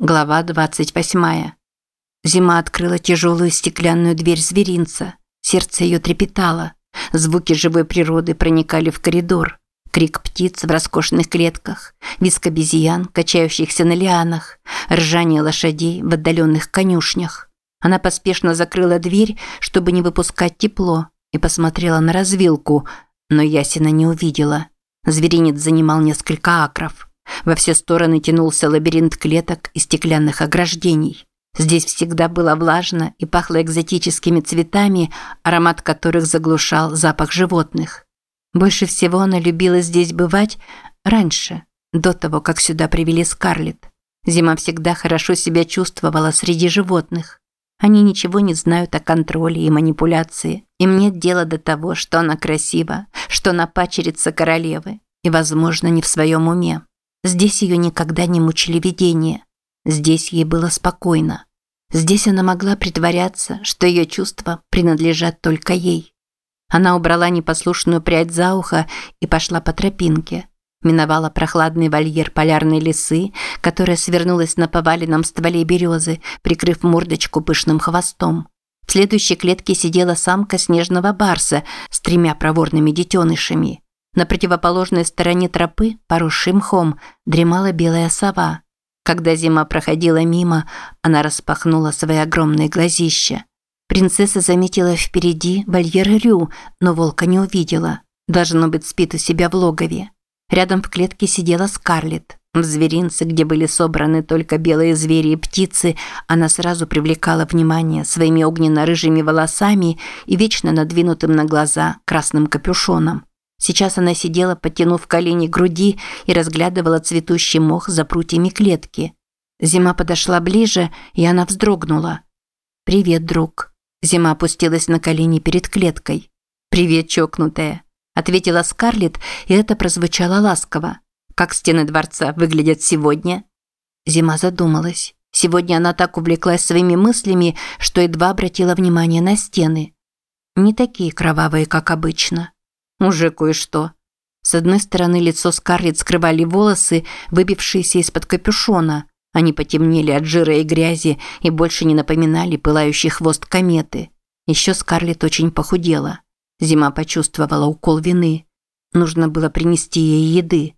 Глава 28. Зима открыла тяжелую стеклянную дверь зверинца. Сердце ее трепетало. Звуки живой природы проникали в коридор. Крик птиц в роскошных клетках, виск обезьян, качающихся на лианах, ржание лошадей в отдаленных конюшнях. Она поспешно закрыла дверь, чтобы не выпускать тепло, и посмотрела на развилку, но Ясина не увидела. Зверинец занимал несколько акров. Во все стороны тянулся лабиринт клеток и стеклянных ограждений. Здесь всегда было влажно и пахло экзотическими цветами, аромат которых заглушал запах животных. Больше всего она любила здесь бывать раньше, до того, как сюда привели Скарлетт. Зима всегда хорошо себя чувствовала среди животных. Они ничего не знают о контроле и манипуляции. Им нет дела до того, что она красива, что она пачерица королевы и, возможно, не в своем уме. Здесь ее никогда не мучили видения. Здесь ей было спокойно. Здесь она могла притворяться, что ее чувства принадлежат только ей. Она убрала непослушную прядь за ухо и пошла по тропинке. Миновала прохладный вольер полярной лисы, которая свернулась на поваленном стволе березы, прикрыв мордочку пышным хвостом. В следующей клетке сидела самка снежного барса с тремя проворными детенышами. На противоположной стороне тропы, поросшей мхом, дремала белая сова. Когда зима проходила мимо, она распахнула свои огромные глазища. Принцесса заметила впереди вольер Рю, но волка не увидела. Должно быть, спит у себя в логове. Рядом в клетке сидела Скарлетт. В зверинце, где были собраны только белые звери и птицы, она сразу привлекала внимание своими огненно-рыжими волосами и вечно надвинутым на глаза красным капюшоном. Сейчас она сидела, подтянув колени к груди и разглядывала цветущий мох за прутьями клетки. Зима подошла ближе, и она вздрогнула. «Привет, друг». Зима опустилась на колени перед клеткой. «Привет, чокнутая», – ответила Скарлетт, и это прозвучало ласково. «Как стены дворца выглядят сегодня?» Зима задумалась. Сегодня она так увлеклась своими мыслями, что едва обратила внимание на стены. Не такие кровавые, как обычно. Уже кое-что. С одной стороны лицо Скарлетт скрывали волосы, выбившиеся из-под капюшона. Они потемнели от жира и грязи и больше не напоминали пылающий хвост кометы. Еще Скарлетт очень похудела. Зима почувствовала укол вины. Нужно было принести ей еды.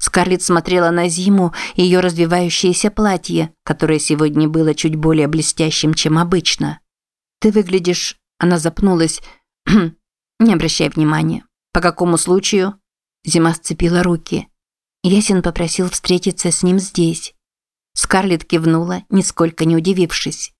Скарлетт смотрела на Зиму и ее развивающееся платье, которое сегодня было чуть более блестящим, чем обычно. «Ты выглядишь...» Она запнулась. «Не обращай внимания. «По какому случаю?» Зима сцепила руки. Ясен попросил встретиться с ним здесь. Скарлетт кивнула, нисколько не удивившись.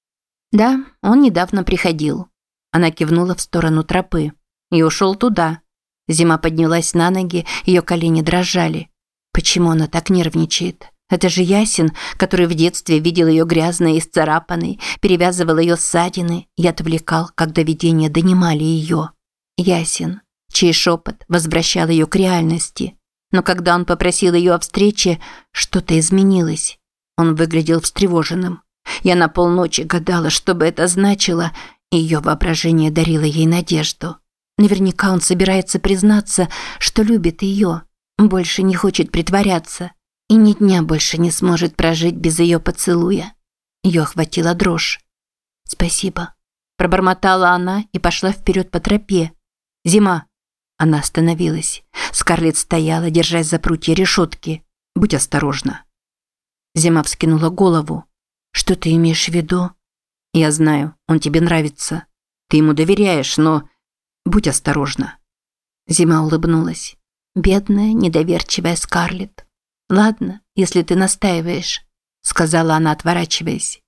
«Да, он недавно приходил». Она кивнула в сторону тропы. «И ушел туда». Зима поднялась на ноги, ее колени дрожали. Почему она так нервничает? Это же Ясен, который в детстве видел ее грязной и сцарапанной, перевязывал ее ссадины и отвлекал, когда видения донимали ее. Ясен чей шепот возвращал ее к реальности. Но когда он попросил ее о встрече, что-то изменилось. Он выглядел встревоженным. Я на полночи гадала, что бы это значило, и ее воображение дарило ей надежду. Наверняка он собирается признаться, что любит ее, больше не хочет притворяться и ни дня больше не сможет прожить без ее поцелуя. Ее охватила дрожь. «Спасибо», – пробормотала она и пошла вперед по тропе. «Зима, она остановилась. Скарлетт стояла, держась за прутья решетки. «Будь осторожна». Зима вскинула голову. «Что ты имеешь в виду?» «Я знаю, он тебе нравится. Ты ему доверяешь, но... Будь осторожна». Зима улыбнулась. «Бедная, недоверчивая Скарлетт. Ладно, если ты настаиваешь», – сказала она, отворачиваясь.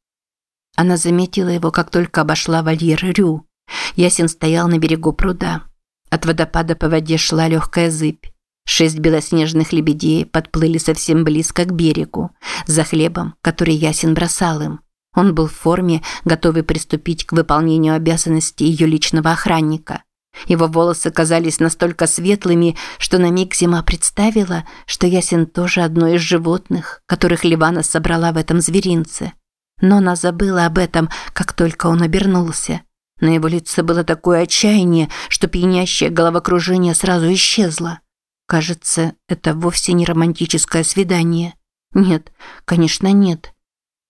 Она заметила его, как только обошла вольер Рю. Ясен стоял на берегу пруда. От водопада по воде шла легкая зыбь. Шесть белоснежных лебедей подплыли совсем близко к берегу, за хлебом, который Ясен бросал им. Он был в форме, готовый приступить к выполнению обязанностей ее личного охранника. Его волосы казались настолько светлыми, что на миг зима представила, что Ясен тоже одно из животных, которых Ливана собрала в этом зверинце. Но она забыла об этом, как только он обернулся. На его лице было такое отчаяние, что пьянящее головокружение сразу исчезло. Кажется, это вовсе не романтическое свидание. Нет, конечно, нет.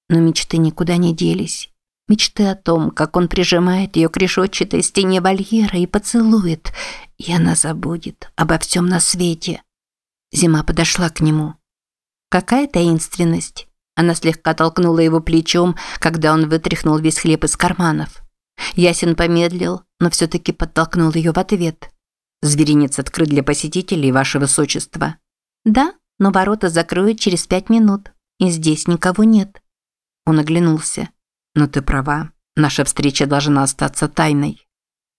Но мечты никуда не делись. Мечты о том, как он прижимает ее к решетчатой стене вольера и поцелует, и она забудет обо всем на свете. Зима подошла к нему. Какая таинственность. Она слегка толкнула его плечом, когда он вытряхнул весь хлеб из карманов. Ясен помедлил, но все-таки подтолкнул ее в ответ. «Зверинец открыт для посетителей, ваше высочество». «Да, но ворота закроют через пять минут, и здесь никого нет». Он оглянулся. «Но ты права, наша встреча должна остаться тайной».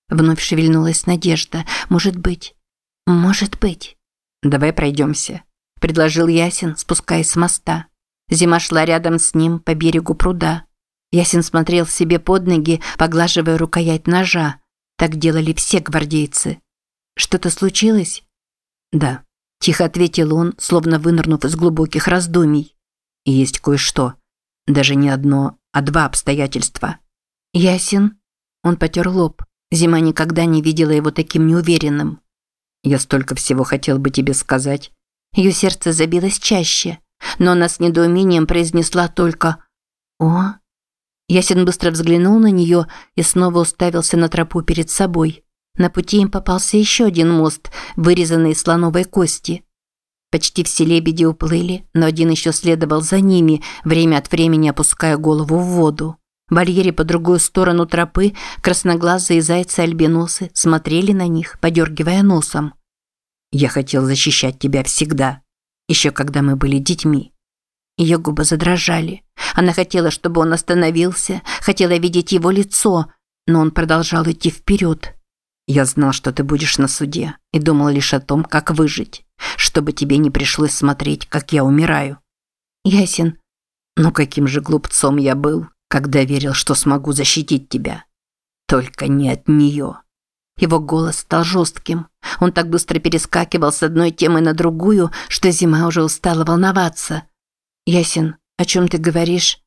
Вновь шевельнулась надежда. «Может быть. Может быть». «Давай пройдемся», – предложил Ясин, спускаясь с моста. Зима шла рядом с ним по берегу пруда. Ясин смотрел себе под ноги, поглаживая рукоять ножа. Так делали все гвардейцы. «Что-то случилось?» «Да», – тихо ответил он, словно вынырнув из глубоких раздумий. «И есть кое-что. Даже не одно, а два обстоятельства». «Ясин?» Он потер лоб. Зима никогда не видела его таким неуверенным. «Я столько всего хотел бы тебе сказать». Ее сердце забилось чаще, но она с недоумением произнесла только «О?». Ясен быстро взглянул на нее и снова уставился на тропу перед собой. На пути им попался еще один мост, вырезанный из слоновой кости. Почти все лебеди уплыли, но один еще следовал за ними, время от времени опуская голову в воду. В вольере по другую сторону тропы красноглазые зайцы-альбиносы смотрели на них, подергивая носом. «Я хотел защищать тебя всегда, еще когда мы были детьми». Ее губы задрожали. Она хотела, чтобы он остановился, хотела видеть его лицо, но он продолжал идти вперед. Я знал, что ты будешь на суде, и думал лишь о том, как выжить, чтобы тебе не пришлось смотреть, как я умираю. Ясен. Но каким же глупцом я был, когда верил, что смогу защитить тебя. Только не от нее. Его голос стал жестким. Он так быстро перескакивал с одной темы на другую, что зима уже устала волноваться. «Ясен, о чем ты говоришь?»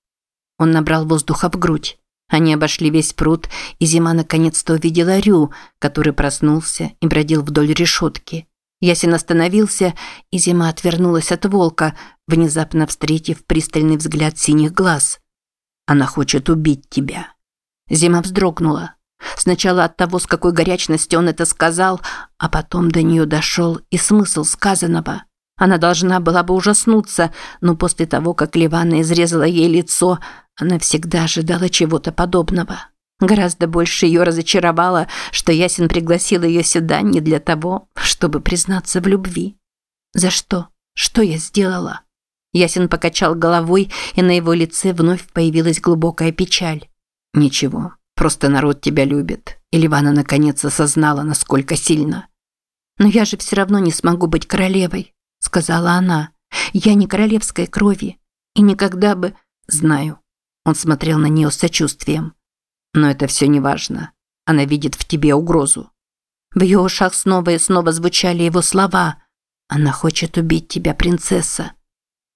Он набрал воздуха в грудь. Они обошли весь пруд, и зима наконец-то увидела Рю, который проснулся и бродил вдоль решетки. Ясен остановился, и зима отвернулась от волка, внезапно встретив пристальный взгляд синих глаз. «Она хочет убить тебя». Зима вздрогнула. Сначала от того, с какой горячностью он это сказал, а потом до нее дошел и смысл сказанного. Она должна была бы ужаснуться, но после того, как Ливана изрезала ей лицо, она всегда ожидала чего-то подобного. Гораздо больше ее разочаровало, что Ясин пригласил ее сюда не для того, чтобы признаться в любви. «За что? Что я сделала?» Ясин покачал головой, и на его лице вновь появилась глубокая печаль. «Ничего, просто народ тебя любит». И Ливана наконец осознала, насколько сильно. «Но я же все равно не смогу быть королевой сказала она. Я не королевской крови и никогда бы... Знаю. Он смотрел на нее с сочувствием. Но это все не важно. Она видит в тебе угрозу. В ее ушах снова и снова звучали его слова. Она хочет убить тебя, принцесса.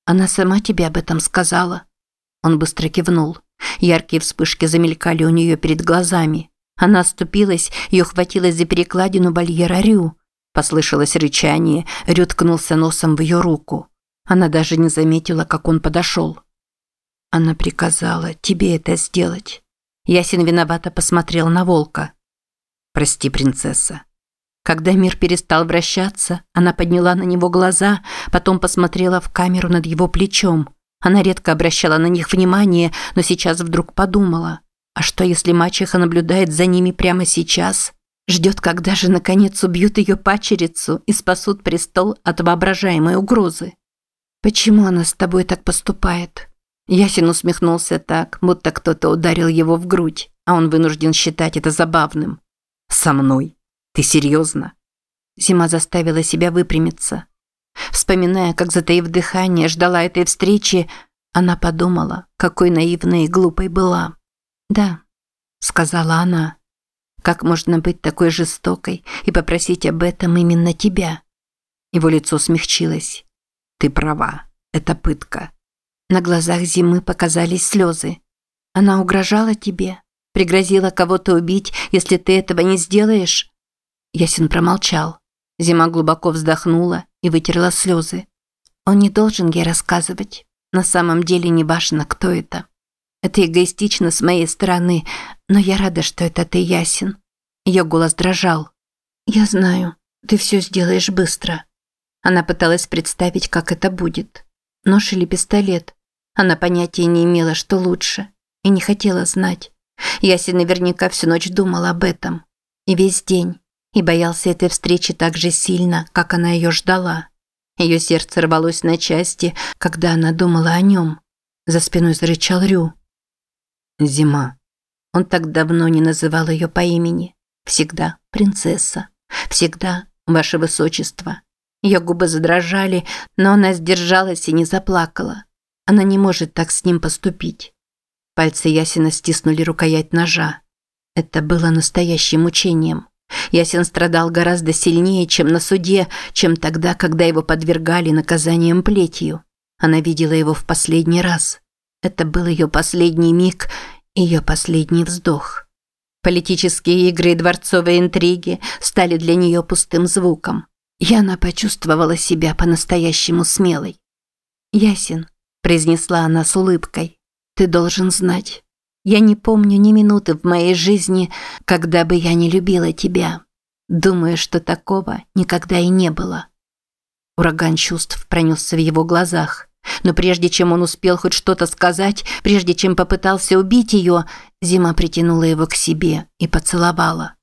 Она сама тебе об этом сказала. Он быстро кивнул. Яркие вспышки замелькали у нее перед глазами. Она оступилась, ее хватилось за перекладину барьера Рю. Послышалось рычание, Рю ткнулся носом в ее руку. Она даже не заметила, как он подошел. Она приказала тебе это сделать. Ясен виновато посмотрел на волка. Прости, принцесса. Когда мир перестал вращаться, она подняла на него глаза, потом посмотрела в камеру над его плечом. Она редко обращала на них внимание, но сейчас вдруг подумала. А что, если мачеха наблюдает за ними прямо сейчас? Ждет, когда же наконец убьют ее пачерицу и спасут престол от воображаемой угрозы. «Почему она с тобой так поступает?» Ясин усмехнулся так, будто кто-то ударил его в грудь, а он вынужден считать это забавным. «Со мной? Ты серьезно?» Зима заставила себя выпрямиться. Вспоминая, как, затаив дыхание, ждала этой встречи, она подумала, какой наивной и глупой была. «Да», — сказала она. Как можно быть такой жестокой и попросить об этом именно тебя? Его лицо смягчилось. Ты права, это пытка. На глазах зимы показались слезы. Она угрожала тебе, пригрозила кого-то убить, если ты этого не сделаешь. Ясен промолчал. Зима глубоко вздохнула и вытерла слезы. Он не должен ей рассказывать. На самом деле не важно, кто это. Это эгоистично с моей стороны, но я рада, что это ты, Ясин. Ее голос дрожал. Я знаю, ты все сделаешь быстро. Она пыталась представить, как это будет. Нож или пистолет. Она понятия не имела, что лучше, и не хотела знать. Ясин наверняка всю ночь думал об этом. И весь день. И боялся этой встречи так же сильно, как она ее ждала. Ее сердце рвалось на части, когда она думала о нем. За спиной зарычал Рю. Зима. Он так давно не называл ее по имени. Всегда принцесса. Всегда ваше высочество. Ее губы задрожали, но она сдержалась и не заплакала. Она не может так с ним поступить. Пальцы Ясина стиснули рукоять ножа. Это было настоящим мучением. Ясен страдал гораздо сильнее, чем на суде, чем тогда, когда его подвергали наказанием плетью. Она видела его в последний раз. Это был ее последний миг, ее последний вздох. Политические игры и дворцовые интриги стали для нее пустым звуком. И она почувствовала себя по-настоящему смелой. «Ясен», – произнесла она с улыбкой, – «ты должен знать. Я не помню ни минуты в моей жизни, когда бы я не любила тебя. Думаю, что такого никогда и не было». Ураган чувств пронесся в его глазах. Но прежде чем он успел хоть что-то сказать, прежде чем попытался убить ее, Зима притянула его к себе и поцеловала.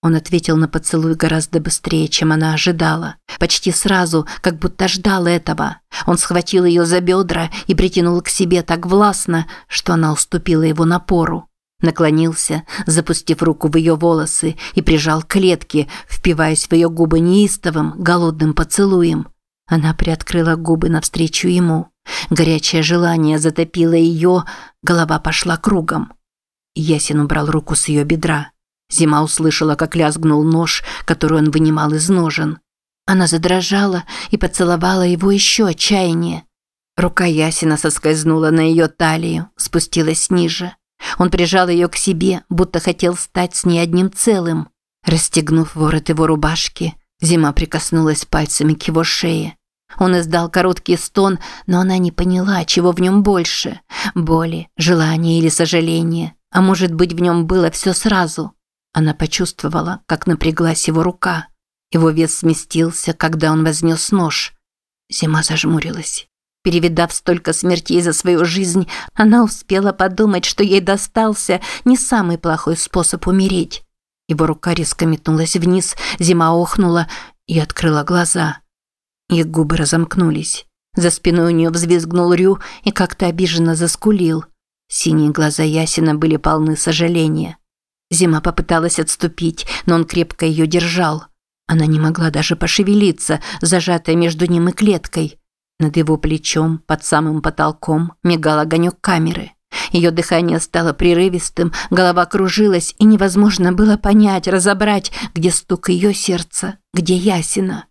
Он ответил на поцелуй гораздо быстрее, чем она ожидала. Почти сразу, как будто ждал этого. Он схватил ее за бедра и притянул к себе так властно, что она уступила его напору. Наклонился, запустив руку в ее волосы и прижал к клетке, впиваясь в ее губы неистовым, голодным поцелуем. Она приоткрыла губы навстречу ему. Горячее желание затопило ее, голова пошла кругом. Ясин убрал руку с ее бедра. Зима услышала, как лязгнул нож, который он вынимал из ножен. Она задрожала и поцеловала его еще отчаяние. Рука Ясина соскользнула на ее талию, спустилась ниже. Он прижал ее к себе, будто хотел стать с ней одним целым. Расстегнув ворот его рубашки, Зима прикоснулась пальцами к его шее. Он издал короткий стон, но она не поняла, чего в нем больше – боли, желания или сожаления. А может быть, в нем было все сразу. Она почувствовала, как напряглась его рука. Его вес сместился, когда он вознес нож. Зима зажмурилась. Перевидав столько смертей за свою жизнь, она успела подумать, что ей достался не самый плохой способ умереть. Его рука резко метнулась вниз, зима охнула и открыла глаза. Их губы разомкнулись. За спиной у нее взвизгнул Рю и как-то обиженно заскулил. Синие глаза Ясина были полны сожаления. Зима попыталась отступить, но он крепко ее держал. Она не могла даже пошевелиться, зажатая между ним и клеткой. Над его плечом, под самым потолком, мигал огонек камеры. Ее дыхание стало прерывистым, голова кружилась, и невозможно было понять, разобрать, где стук ее сердца, где Ясина.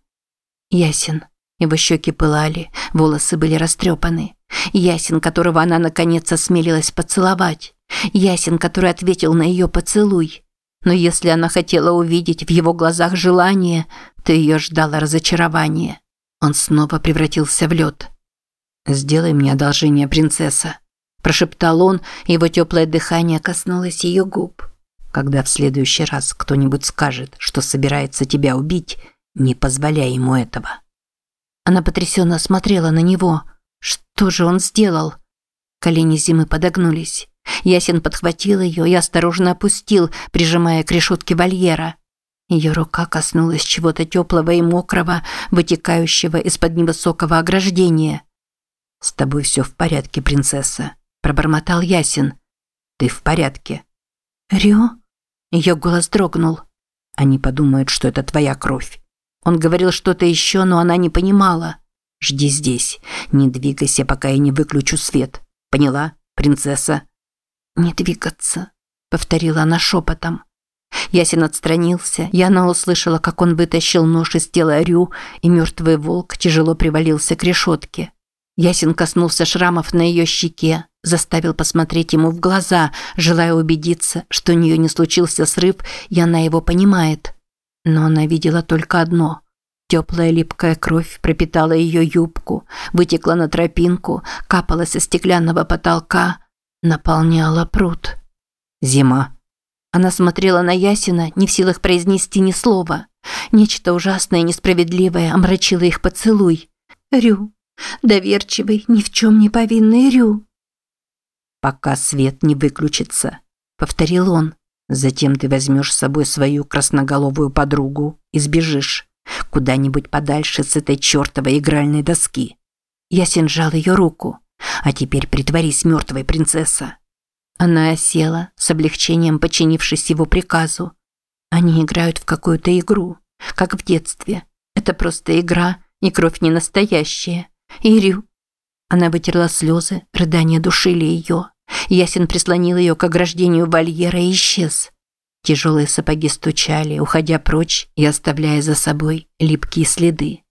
Ясен. Его щеки пылали, волосы были растрепаны. Ясен, которого она наконец осмелилась поцеловать. Ясен, который ответил на ее поцелуй. Но если она хотела увидеть в его глазах желание, то ее ждало разочарование. Он снова превратился в лед. «Сделай мне одолжение, принцесса», – прошептал он, и его теплое дыхание коснулось ее губ. «Когда в следующий раз кто-нибудь скажет, что собирается тебя убить, не позволяй ему этого». Она потрясенно смотрела на него. Что же он сделал? Колени Зимы подогнулись. Ясен подхватил ее и осторожно опустил, прижимая к решетке вольера. Ее рука коснулась чего-то теплого и мокрого, вытекающего из-под невысокого ограждения. «С тобой все в порядке, принцесса», – пробормотал Ясен. «Ты в порядке». «Рю?» Ее голос дрогнул. «Они подумают, что это твоя кровь. Он говорил что-то еще, но она не понимала. «Жди здесь. Не двигайся, пока я не выключу свет. Поняла, принцесса?» «Не двигаться», — повторила она шепотом. Ясен отстранился, и она услышала, как он вытащил нож из тела Рю, и мертвый волк тяжело привалился к решетке. Ясен коснулся шрамов на ее щеке, заставил посмотреть ему в глаза, желая убедиться, что у нее не случился срыв, и она его понимает. Но она видела только одно. Теплая липкая кровь пропитала ее юбку, вытекла на тропинку, капала со стеклянного потолка, наполняла пруд. Зима. Она смотрела на Ясина, не в силах произнести ни слова. Нечто ужасное и несправедливое омрачило их поцелуй. Рю. Доверчивый, ни в чем не повинный Рю. «Пока свет не выключится», — повторил он. «Затем ты возьмешь с собой свою красноголовую подругу и сбежишь куда-нибудь подальше с этой чертовой игральной доски». Ясен сжал ее руку. «А теперь притворись мертвой, принцесса». Она осела, с облегчением подчинившись его приказу. Они играют в какую-то игру, как в детстве. Это просто игра, и кровь не настоящая. Ирю. Она вытерла слезы, рыдания душили ее. Ясен прислонил ее к ограждению вольера и исчез. Тяжелые сапоги стучали, уходя прочь и оставляя за собой липкие следы.